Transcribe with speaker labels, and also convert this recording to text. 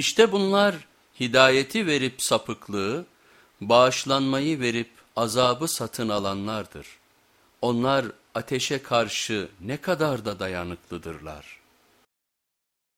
Speaker 1: İşte bunlar hidayeti verip sapıklığı, bağışlanmayı verip azabı satın alanlardır. Onlar ateşe karşı ne kadar da dayanıklıdırlar.